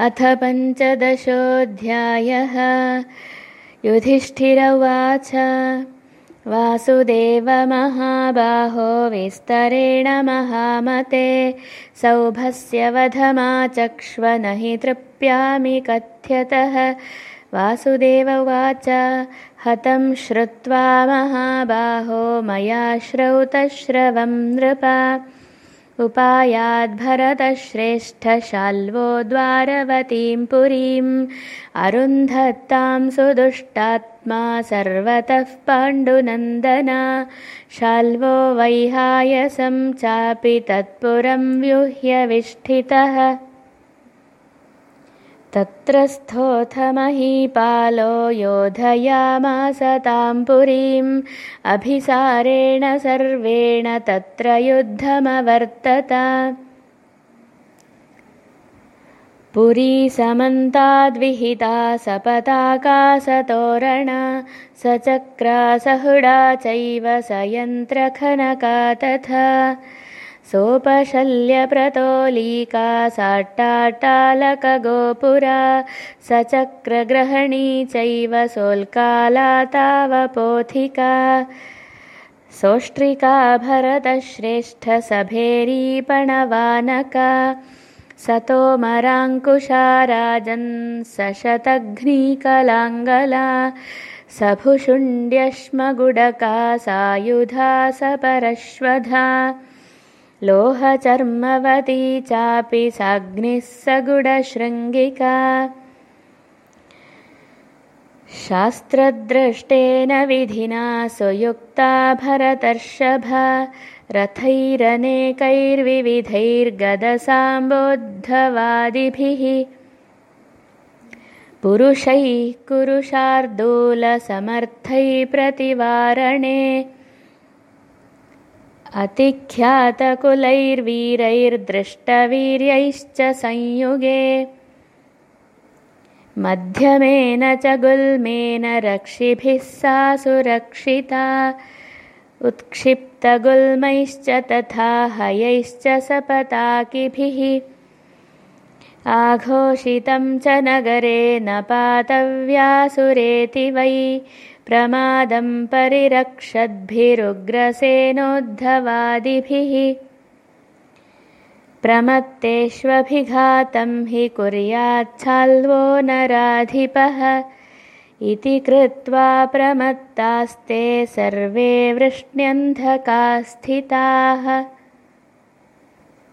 अथ पञ्चदशोऽध्यायः। युधिष्ठिर उवाच वासुदेवमहाबाहो विस्तरेण महामते। सौभस्य वधमाचक्ष्व न हि तृप्यामि कथ्यतः। वासुदेव उवाच। हतं श्रुत्वा महाबाहो मया श्रौतश्रवं नृपा उपायाद्भरतश्रेष्ठशाल्वो द्वारवतीं पुरीम्। अरुन्धत्तां सुदुष्टात्मा सर्वतः पाण्डुनन्दना। शाल्वो वैहायसं चापि तत्पुरं व्यूह्यविष्ठितः तत्र स्थोऽथ महीपालो योधयामास तां पुरीम् अभिसारेण सर्वेण तत्र युद्धमवर्तत। पुरी समन्ताद्विहिता सपताकासतोरणा सचक्रा सहृडा चैव स यन्त्रखनका तथा सोपशल्यप्रतोलीका साट्टाटालकगोपुरा सचक्रग्रहणी चैव सोल्काला तावपोथिका सोष्ट्रिका भरतश्रेष्ठसभेरीपणवानका सतोमराङ्कुशा राजन् सशतघ्नीकलाङ्गला सभुषुण्ड्यश्मगुडका सायुधा सपरश्वधा लोहचर्मवती चापि साग्निः सगुडशृङ्गिका। शास्त्रद्रष्टेन विधिना सुयुक्ता भरतर्षभा रथैरनेकैर्विविधैर्गदसाम्बोद्धवादिभिः। पुरुषैः कुरुशार्दूलसमर्थैः प्रतिवारणे अतिख्यातकुलैर्वीरैर्दृष्टवीर्यैश्च संयुगे। मध्यमेन च गुल्मेन रक्षिभिः सा सुरक्षिता। उत्क्षिप्तगुल्मैश्च तथा हयैश्च सपताकिभिः। आघोषितं च नगरे न पातव्यासुरेति वै प्रमादं परिरक्षद्भिरुग्रसेनोद्धवादिभिः। प्रमत्तेष्वभिघातं हि कुर्याच्छाल्वो नराधिपः। इति कृत्वा प्रमत्तास्ते सर्वे वृष्ण्यन्धका स्थिताः